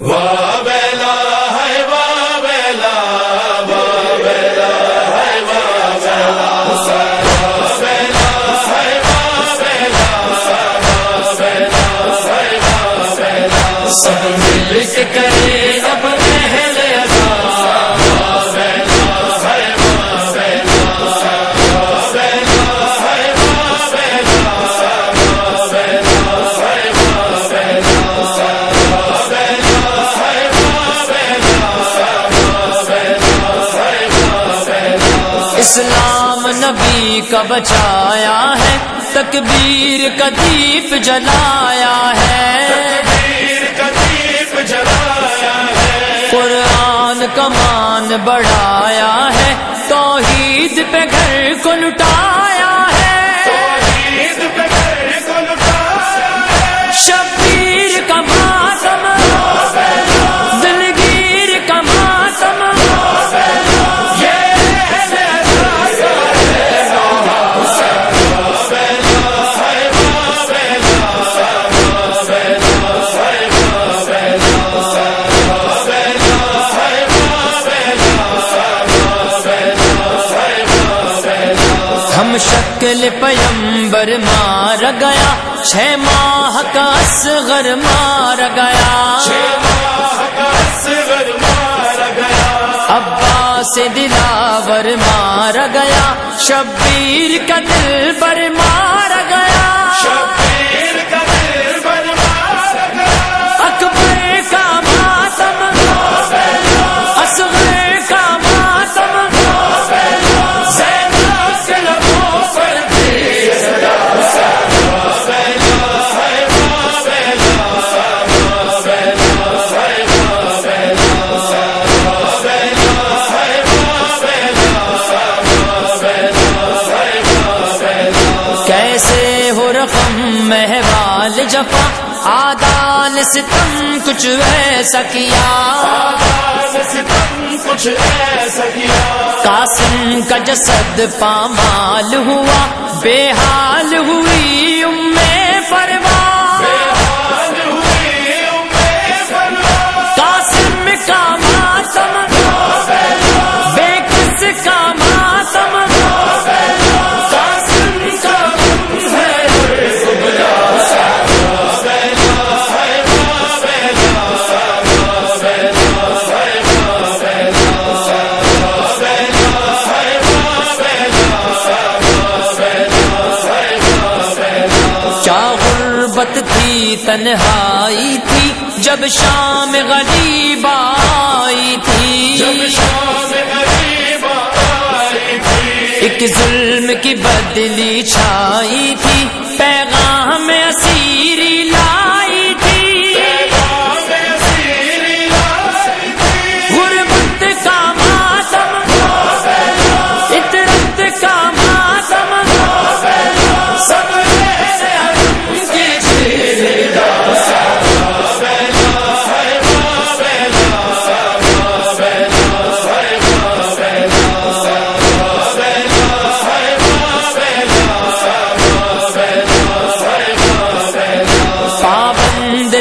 واہ اسلام نبی کا بچایا ہے تکبیر کا دیپ جلایا ہے۔ قرآن کا مان شکل پیمبر مار گیا، چھ ماہ کا اصغر مار گیا۔ ابا سے دلاور مار گیا، شبیر کا دل بر مار جفا آدان ستم کچھ ایسا کیا۔ کچھ ایسا کیا۔ قاسم کا جسد پامال ہوا بے حال ہوئی ام تھی تنہائی تھی۔ جب شام غریب آئی تھی۔ ایک ظلم کی بدلی چھائی تھی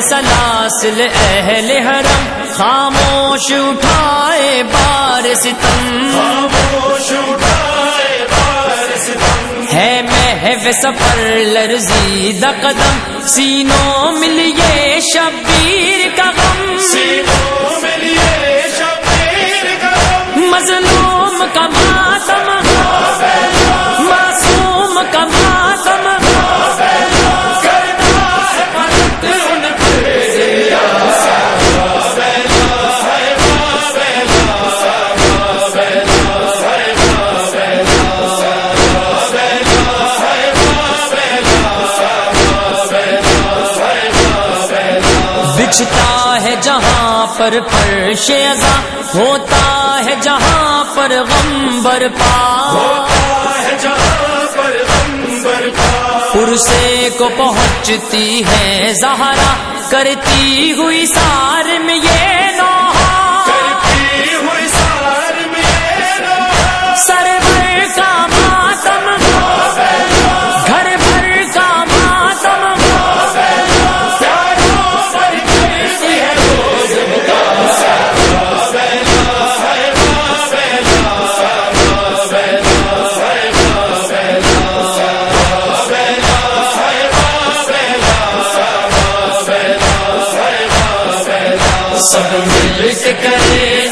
سلاسل اہل حرم خاموش اٹھائے بار ستم خاموش اٹھائے بار ستم ہے محو سفر لرزی قدم۔ سینوں ملیے شبیر کا غم۔ سینوں ملیے جہاں پر فرش ازا ہوتا ہے جہاں پر غم برپا۔ پرسے کو پہنچتی ہے زہرا، کرتی ہوئی سار میں یہ سب مل کرے۔